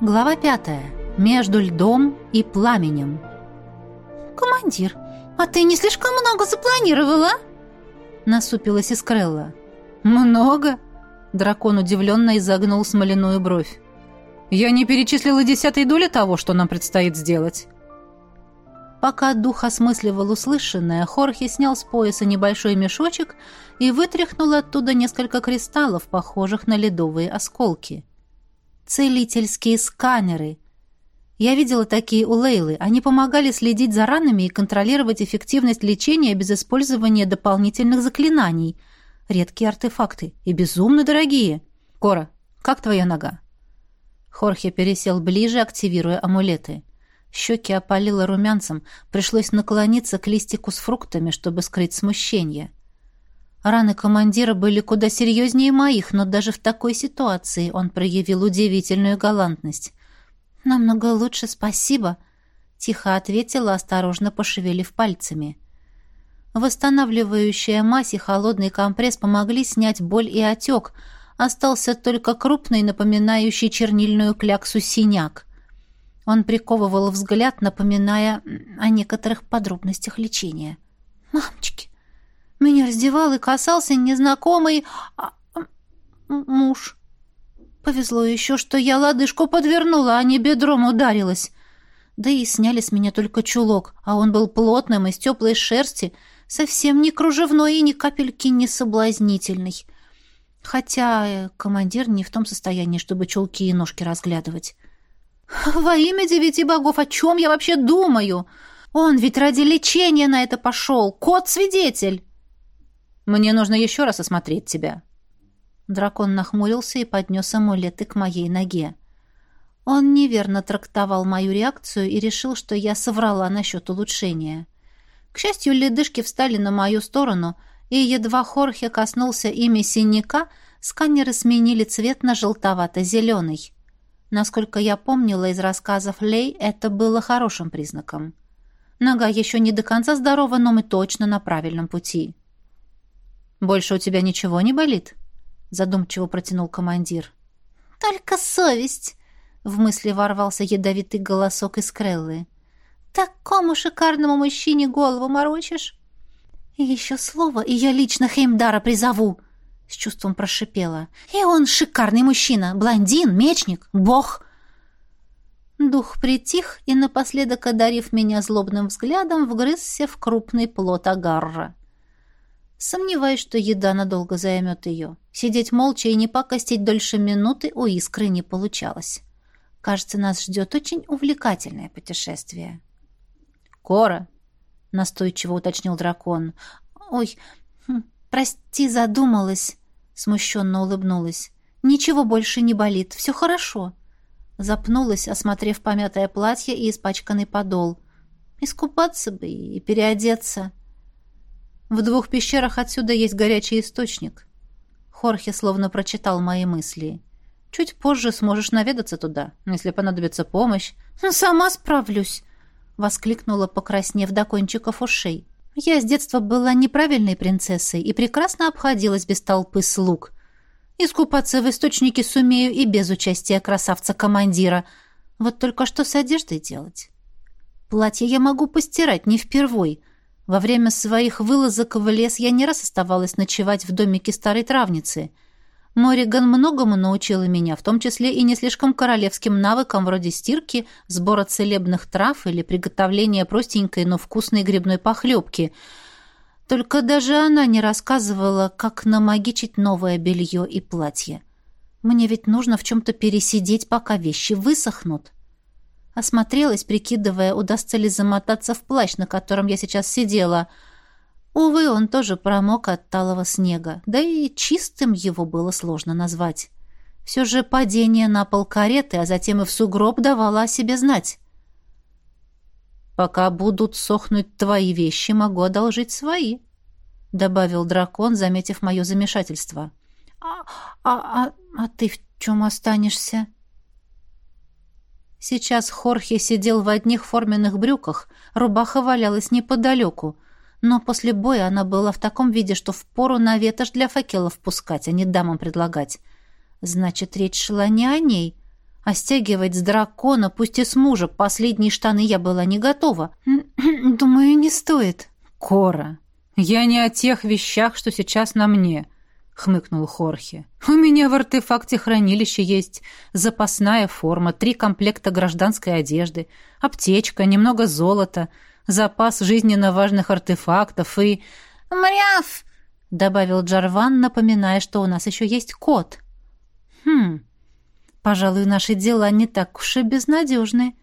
Глава пятая. Между льдом и пламенем. «Командир, а ты не слишком много запланировала?» Насупилась Искрелла. «Много?» Дракон удивленно изогнул смоляную бровь. «Я не перечислила десятой доли того, что нам предстоит сделать». Пока дух осмысливал услышанное, Хорхе снял с пояса небольшой мешочек и вытряхнул оттуда несколько кристаллов, похожих на ледовые осколки. Целительские сканеры. Я видела такие у Лейлы. Они помогали следить за ранами и контролировать эффективность лечения без использования дополнительных заклинаний. Редкие артефакты и безумно дорогие. Кора, как твоя нога? Хорхе пересел ближе, активируя амулеты. Щеки опалило румянцем, пришлось наклониться к листику с фруктами, чтобы скрыть смущение. Раны командира были куда серьезнее моих, но даже в такой ситуации он проявил удивительную галантность. «Намного лучше, спасибо», — тихо ответила, осторожно пошевелив пальцами. Восстанавливающая мазь и холодный компресс помогли снять боль и отек. Остался только крупный, напоминающий чернильную кляксу синяк. Он приковывал взгляд, напоминая о некоторых подробностях лечения. «Мамочки, меня раздевал и касался незнакомый а, муж. Повезло еще, что я лодыжку подвернула, а не бедром ударилась. Да и сняли с меня только чулок, а он был плотным, из теплой шерсти, совсем не кружевной и ни капельки не соблазнительный. Хотя э, командир не в том состоянии, чтобы чулки и ножки разглядывать. «Во имя девяти богов, о чем я вообще думаю? Он ведь ради лечения на это пошел, кот-свидетель!» Мне нужно еще раз осмотреть тебя». Дракон нахмурился и поднес амулеты к моей ноге. Он неверно трактовал мою реакцию и решил, что я соврала насчет улучшения. К счастью, ледышки встали на мою сторону, и едва Хорхе коснулся ими синяка, сканеры сменили цвет на желтовато-зеленый. Насколько я помнила из рассказов Лей, это было хорошим признаком. Нога еще не до конца здорова, но мы точно на правильном пути. «Больше у тебя ничего не болит?» задумчиво протянул командир. «Только совесть!» в мысли ворвался ядовитый голосок из Креллы. «Такому шикарному мужчине голову морочишь?» «И еще слово, и я лично Хеймдара призову!» с чувством прошипела. «И он шикарный мужчина, блондин, мечник, бог!» Дух притих и, напоследок одарив меня злобным взглядом, вгрызся в крупный плод агарра. Сомневаюсь, что еда надолго займет ее. Сидеть молча и не покостить дольше минуты у искры не получалось. Кажется, нас ждет очень увлекательное путешествие. «Кора!» — настойчиво уточнил дракон. «Ой, хм, прости, задумалась!» — смущенно улыбнулась. «Ничего больше не болит, все хорошо!» Запнулась, осмотрев помятое платье и испачканный подол. «Искупаться бы и переодеться!» В двух пещерах отсюда есть горячий источник. Хорхе словно прочитал мои мысли. Чуть позже сможешь наведаться туда, если понадобится помощь. «Ну, «Сама справлюсь!» — воскликнула, покраснев до кончиков ушей. «Я с детства была неправильной принцессой и прекрасно обходилась без толпы слуг. Искупаться в источнике сумею и без участия красавца-командира. Вот только что с одеждой делать? Платье я могу постирать не впервой, во время своих вылазок в лес я не раз оставалась ночевать в домике старой травницы. Мориган многому научила меня, в том числе и не слишком королевским навыкам вроде стирки, сбора целебных трав или приготовления простенькой, но вкусной грибной похлебки. Только даже она не рассказывала, как намагичить новое белье и платье. Мне ведь нужно в чем-то пересидеть, пока вещи высохнут. Осмотрелась, прикидывая, удастся ли замотаться в плащ, на котором я сейчас сидела. Увы, он тоже промок от талого снега, да и чистым его было сложно назвать. Все же падение на пол кареты, а затем и в сугроб давало о себе знать. «Пока будут сохнуть твои вещи, могу одолжить свои», — добавил дракон, заметив мое замешательство. «А, а, а, а ты в чем останешься?» Сейчас Хорхе сидел в одних форменных брюках, рубаха валялась неподалеку, но после боя она была в таком виде, что впору на ветошь для факелов пускать, а не дамам предлагать. Значит, речь шла не о ней, А стягивать с дракона, пусть и с мужа, последние штаны я была не готова. Думаю, не стоит. Кора, я не о тех вещах, что сейчас на мне, хмыкнул Хорхе. У меня в артефакте хранилища есть запасная форма, три комплекта гражданской одежды, аптечка, немного золота, запас жизненно важных артефактов и... «Мряв!» — добавил Джарван, напоминая, что у нас еще есть кот. «Хм, Пожалуй, наши дела не так уж и безнадежны.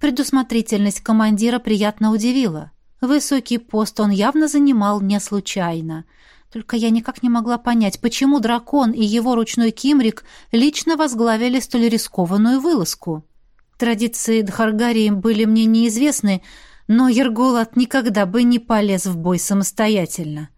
Предусмотрительность командира приятно удивила. Высокий пост он явно занимал не случайно. Только я никак не могла понять, почему дракон и его ручной кимрик лично возглавили столь рискованную вылазку. Традиции Дхаргарии были мне неизвестны, но Ерголат никогда бы не полез в бой самостоятельно.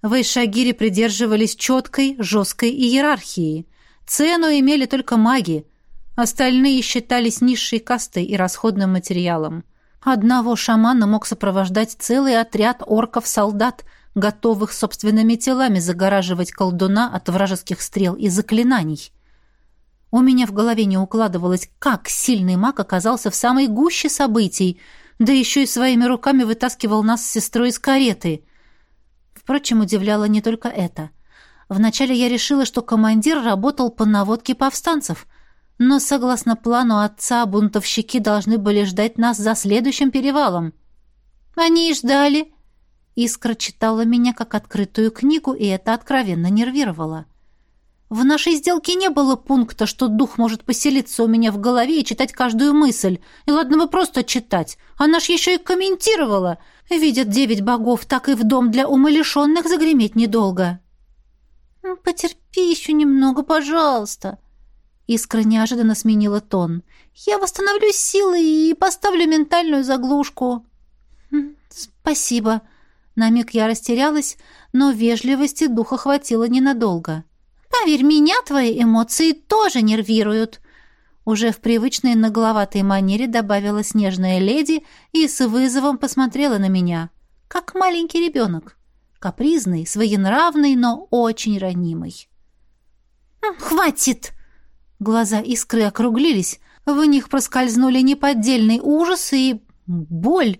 В Эйшагире придерживались четкой, жесткой иерархии. Цену имели только маги. Остальные считались низшей кастой и расходным материалом. Одного шамана мог сопровождать целый отряд орков-солдат, готовых собственными телами загораживать колдуна от вражеских стрел и заклинаний. У меня в голове не укладывалось, как сильный маг оказался в самой гуще событий, да еще и своими руками вытаскивал нас с сестрой из кареты. Впрочем, удивляло не только это. Вначале я решила, что командир работал по наводке повстанцев, но, согласно плану отца, бунтовщики должны были ждать нас за следующим перевалом. Они и ждали. Искра читала меня как открытую книгу, и это откровенно нервировало. В нашей сделке не было пункта, что дух может поселиться у меня в голове и читать каждую мысль. И ладно бы просто читать. Она ж еще и комментировала. Видят девять богов, так и в дом для умалишенных загреметь недолго. «Потерпи еще немного, пожалуйста». Искра неожиданно сменила тон. «Я восстановлю силы и поставлю ментальную заглушку». «Спасибо». На миг я растерялась, но вежливости духа хватило ненадолго. «Поверь, меня твои эмоции тоже нервируют». Уже в привычной нагловатой манере добавила снежная леди и с вызовом посмотрела на меня, как маленький ребенок капризный, своенравный, но очень ранимый. «Хватит!» Глаза искры округлились, в них проскользнули неподдельный ужас и боль.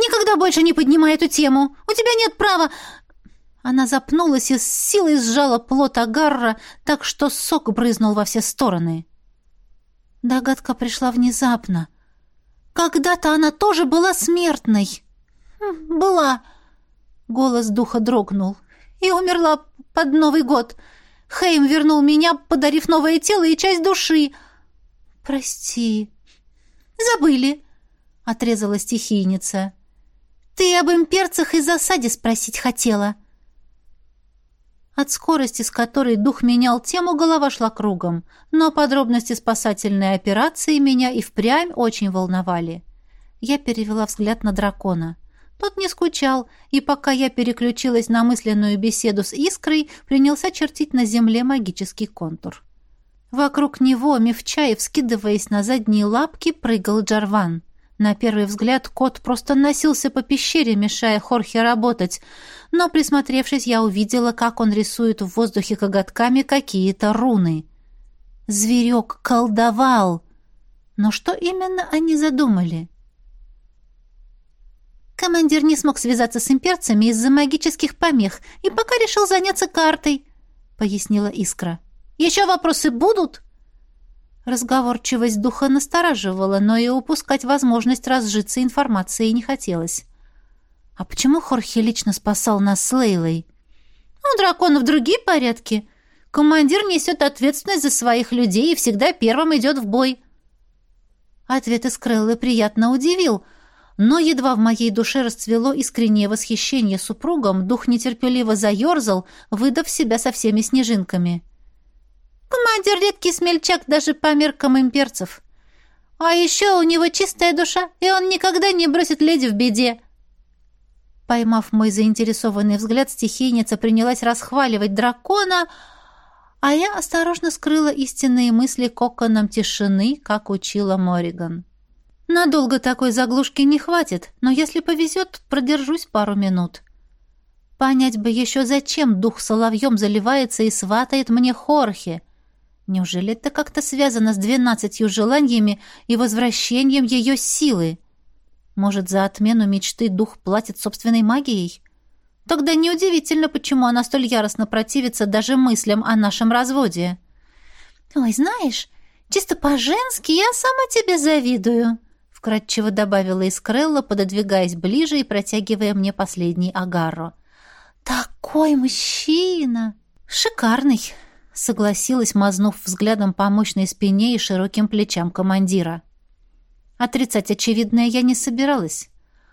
«Никогда больше не поднимай эту тему! У тебя нет права...» Она запнулась и с силой сжала плот Агарра, так что сок брызнул во все стороны. Догадка пришла внезапно. Когда-то она тоже была смертной. «Была...» Голос духа дрогнул. «И умерла под Новый год. Хейм вернул меня, подарив новое тело и часть души. Прости». «Забыли», — отрезала стихийница. «Ты об имперцах и засаде спросить хотела». От скорости, с которой дух менял тему, голова шла кругом, но подробности спасательной операции меня и впрямь очень волновали. Я перевела взгляд на дракона. Тот не скучал, и пока я переключилась на мысленную беседу с Искрой, принялся чертить на земле магический контур. Вокруг него, мевча и вскидываясь на задние лапки, прыгал Джарван. На первый взгляд кот просто носился по пещере, мешая Хорхе работать, но, присмотревшись, я увидела, как он рисует в воздухе коготками какие-то руны. Зверек колдовал! Но что именно они задумали? — Командир не смог связаться с имперцами из-за магических помех и пока решил заняться картой, — пояснила Искра. «Еще вопросы будут?» Разговорчивость духа настораживала, но и упускать возможность разжиться информацией не хотелось. «А почему Хорхе лично спасал нас с Лейлой?» «У драконов другие порядки. Командир несет ответственность за своих людей и всегда первым идет в бой». Ответ Искреллы приятно удивил — но едва в моей душе расцвело искреннее восхищение супругом, дух нетерпеливо заерзал, выдав себя со всеми снежинками. «Командир редкий смельчак даже по меркам имперцев. А еще у него чистая душа, и он никогда не бросит леди в беде». Поймав мой заинтересованный взгляд, стихийница принялась расхваливать дракона, а я осторожно скрыла истинные мысли коконом тишины, как учила Мориган. Надолго такой заглушки не хватит, но если повезет, продержусь пару минут. Понять бы еще, зачем дух соловьем заливается и сватает мне Хорхе. Неужели это как-то связано с двенадцатью желаниями и возвращением ее силы? Может, за отмену мечты дух платит собственной магией? Тогда неудивительно, почему она столь яростно противится даже мыслям о нашем разводе. «Ой, знаешь, чисто по-женски я сама тебе завидую», — вкратчиво добавила Искрелла, пододвигаясь ближе и протягивая мне последний агарро. «Такой мужчина! Шикарный!» — согласилась, мазнув взглядом по мощной спине и широким плечам командира. Отрицать очевидное я не собиралась.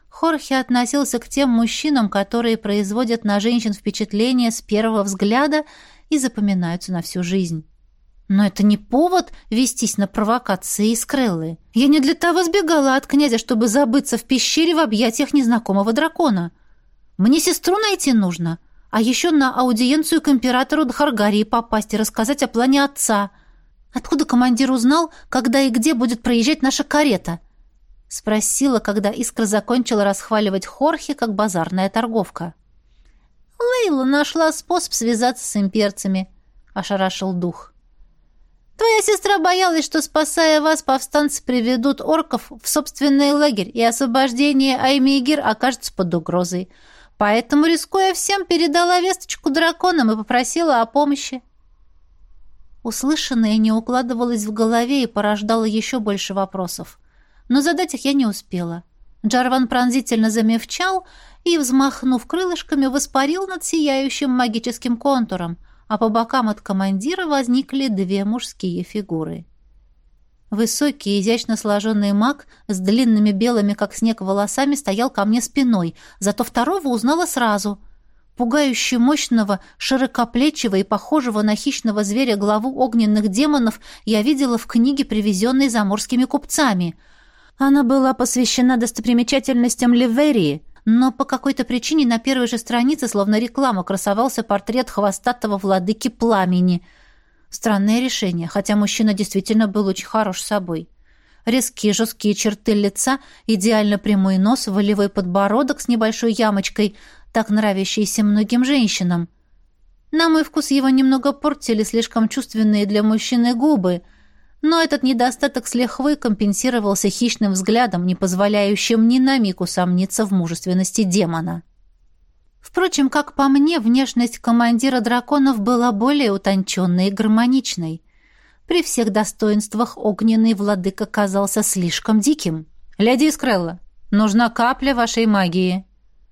Хорхе относился к тем мужчинам, которые производят на женщин впечатление с первого взгляда и запоминаются на всю жизнь. Но это не повод вестись на провокации и скреллы. Я не для того сбегала от князя, чтобы забыться в пещере в объятиях незнакомого дракона. Мне сестру найти нужно, а еще на аудиенцию к императору Дхаргарии попасть и рассказать о плане отца. Откуда командир узнал, когда и где будет проезжать наша карета? Спросила, когда Искра закончила расхваливать Хорхе, как базарная торговка. Лейла нашла способ связаться с имперцами, ошарашил дух. Твоя сестра боялась, что, спасая вас, повстанцы приведут орков в собственный лагерь, и освобождение Аймигир окажется под угрозой. Поэтому, рискуя всем, передала весточку драконам и попросила о помощи. Услышанное не укладывалось в голове и порождало еще больше вопросов. Но задать их я не успела. Джарван пронзительно замевчал и, взмахнув крылышками, воспарил над сияющим магическим контуром, а по бокам от командира возникли две мужские фигуры. Высокий, изящно сложенный маг с длинными белыми, как снег, волосами стоял ко мне спиной, зато второго узнала сразу. Пугающе мощного, широкоплечего и похожего на хищного зверя главу огненных демонов я видела в книге, привезенной заморскими купцами. Она была посвящена достопримечательностям Ливерии, но по какой-то причине на первой же странице, словно реклама, красовался портрет хвостатого владыки пламени — Странное решение, хотя мужчина действительно был очень хорош собой. Резкие жесткие черты лица, идеально прямой нос, волевой подбородок с небольшой ямочкой, так нравящийся многим женщинам. На мой вкус его немного портили слишком чувственные для мужчины губы, но этот недостаток с лихвой компенсировался хищным взглядом, не позволяющим ни на миг усомниться в мужественности демона. Впрочем, как по мне, внешность командира драконов была более утонченной и гармоничной. При всех достоинствах огненный владыка казался слишком диким. «Леди Искрелла, нужна капля вашей магии».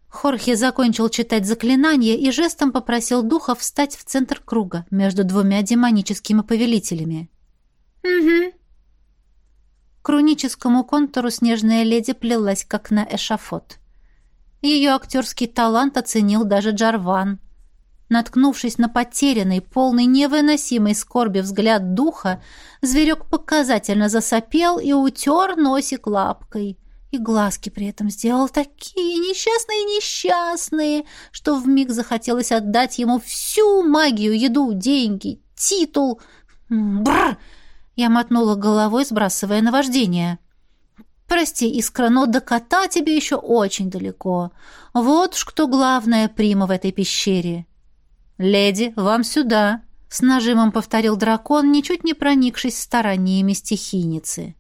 Хорхе закончил читать заклинание и жестом попросил духа встать в центр круга между двумя демоническими повелителями. «Угу». К руническому контуру снежная леди плелась, как на эшафот. Ее актерский талант оценил даже Джарван. Наткнувшись на потерянный, полный невыносимой скорби взгляд духа, зверек показательно засопел и утер носик лапкой. И глазки при этом сделал такие несчастные-несчастные, что вмиг захотелось отдать ему всю магию, еду, деньги, титул. Бррр! Я мотнула головой, сбрасывая наваждение. Прости, Искра, но до кота тебе еще очень далеко. Вот уж кто главная прима в этой пещере. Леди, вам сюда, с нажимом повторил дракон, ничуть не проникшись стараниями стихийницы.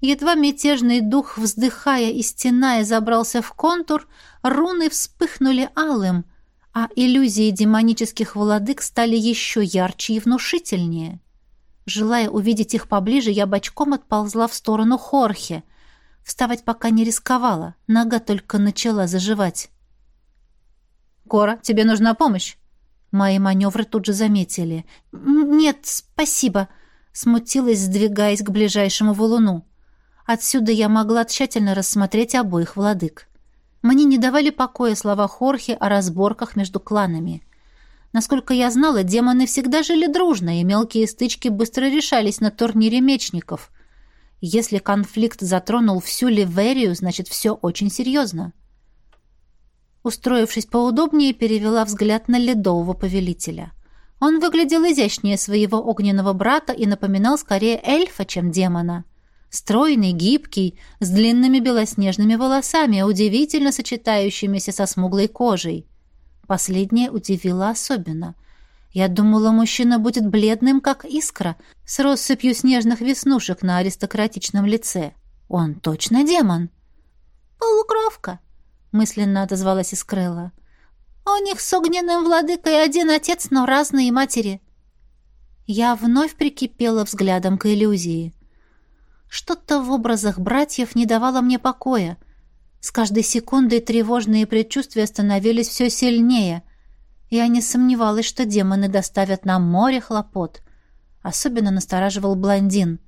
Едва мятежный дух, вздыхая и стеная, забрался в контур, руны вспыхнули алым, а иллюзии демонических владык стали еще ярче и внушительнее. Желая увидеть их поближе, я бочком отползла в сторону Хорхе. Вставать пока не рисковала, нога только начала заживать. «Кора, тебе нужна помощь?» Мои маневры тут же заметили. «Нет, спасибо», — смутилась, сдвигаясь к ближайшему валуну. Отсюда я могла тщательно рассмотреть обоих владык. Мне не давали покоя слова Хорхе о разборках между кланами. Насколько я знала, демоны всегда жили дружно, и мелкие стычки быстро решались на турнире мечников. Если конфликт затронул всю Ливерию, значит, все очень серьезно. Устроившись поудобнее, перевела взгляд на ледового повелителя. Он выглядел изящнее своего огненного брата и напоминал скорее эльфа, чем демона. Стройный, гибкий, с длинными белоснежными волосами, удивительно сочетающимися со смуглой кожей. Последнее удивило особенно. Я думала, мужчина будет бледным, как искра, с россыпью снежных веснушек на аристократичном лице. Он точно демон. «Полукровка», — мысленно отозвалась Искрелла. «У них с огненным владыкой один отец, но разные матери». Я вновь прикипела взглядом к иллюзии. Что-то в образах братьев не давало мне покоя. С каждой секундой тревожные предчувствия становились все сильнее — я не сомневалась, что демоны доставят нам море хлопот. Особенно настораживал блондин.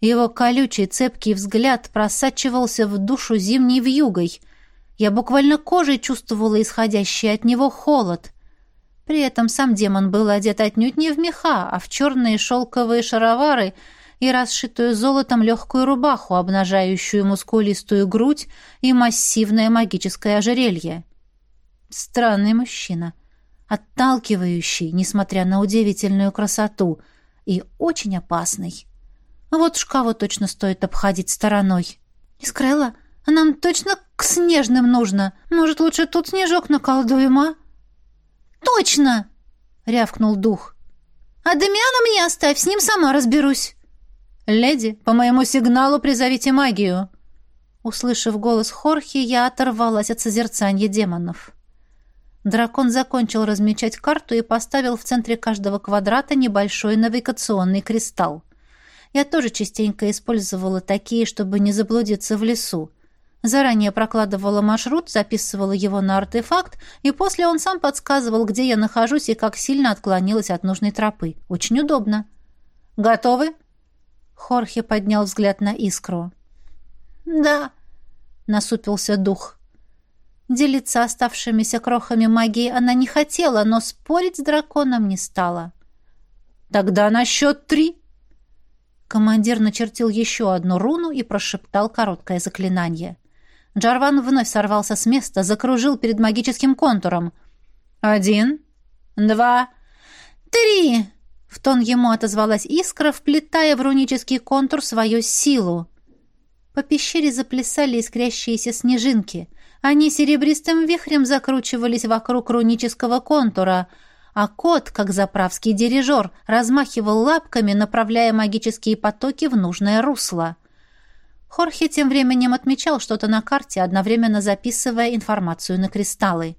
Его колючий, цепкий взгляд просачивался в душу зимней вьюгой. Я буквально кожей чувствовала исходящий от него холод. При этом сам демон был одет отнюдь не в меха, а в черные шелковые шаровары и расшитую золотом легкую рубаху, обнажающую мускулистую грудь и массивное магическое ожерелье. Странный мужчина отталкивающий, несмотря на удивительную красоту, и очень опасный. Вот уж кого точно стоит обходить стороной. «Искрелла, нам точно к снежным нужно. Может, лучше тут снежок наколдуем, а?» «Точно!» — рявкнул дух. «А Дамиана мне оставь, с ним сама разберусь». «Леди, по моему сигналу призовите магию». Услышав голос Хорхи, я оторвалась от созерцания демонов. Дракон закончил размечать карту и поставил в центре каждого квадрата небольшой навигационный кристалл. Я тоже частенько использовала такие, чтобы не заблудиться в лесу. Заранее прокладывала маршрут, записывала его на артефакт, и после он сам подсказывал, где я нахожусь и как сильно отклонилась от нужной тропы. Очень удобно. «Готовы?» Хорхе поднял взгляд на искру. «Да», — насупился дух. Делиться оставшимися крохами магии она не хотела, но спорить с драконом не стала. «Тогда на счет три!» Командир начертил еще одну руну и прошептал короткое заклинание. Джарван вновь сорвался с места, закружил перед магическим контуром. «Один, два, три!» Тон ему отозвалась искра, вплетая в рунический контур свою силу. По пещере заплясали искрящиеся снежинки. Они серебристым вихрем закручивались вокруг рунического контура, а кот, как заправский дирижер, размахивал лапками, направляя магические потоки в нужное русло. Хорхе тем временем отмечал что-то на карте, одновременно записывая информацию на кристаллы.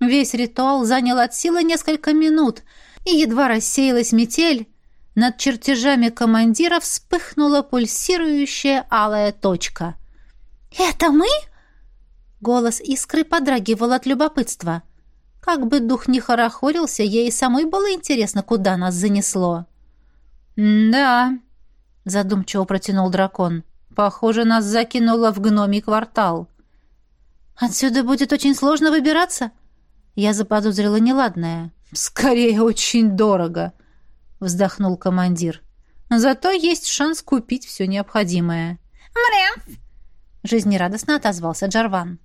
Весь ритуал занял от силы несколько минут, и едва рассеялась метель, над чертежами командира вспыхнула пульсирующая алая точка. «Это мы?» Голос искры подрагивал от любопытства. Как бы дух не хорохорился, ей самой было интересно, куда нас занесло. «Да», — задумчиво протянул дракон. «Похоже, нас закинуло в гномий квартал». «Отсюда будет очень сложно выбираться?» Я заподозрила неладное. «Скорее, очень дорого», — вздохнул командир. «Зато есть шанс купить все необходимое». «Мря!» — жизнерадостно отозвался Джарван.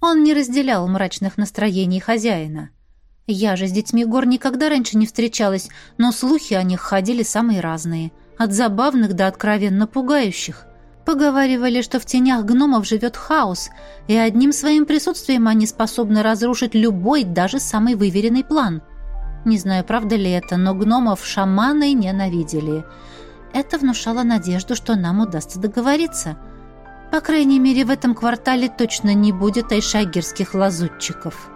Он не разделял мрачных настроений хозяина. Я же с детьми гор никогда раньше не встречалась, но слухи о них ходили самые разные, от забавных до откровенно пугающих. Поговаривали, что в тенях гномов живет хаос, и одним своим присутствием они способны разрушить любой, даже самый выверенный план. Не знаю, правда ли это, но гномов шаманы ненавидели. Это внушало надежду, что нам удастся договориться – по крайней мере, в этом квартале точно не будет айшагирских лазутчиков.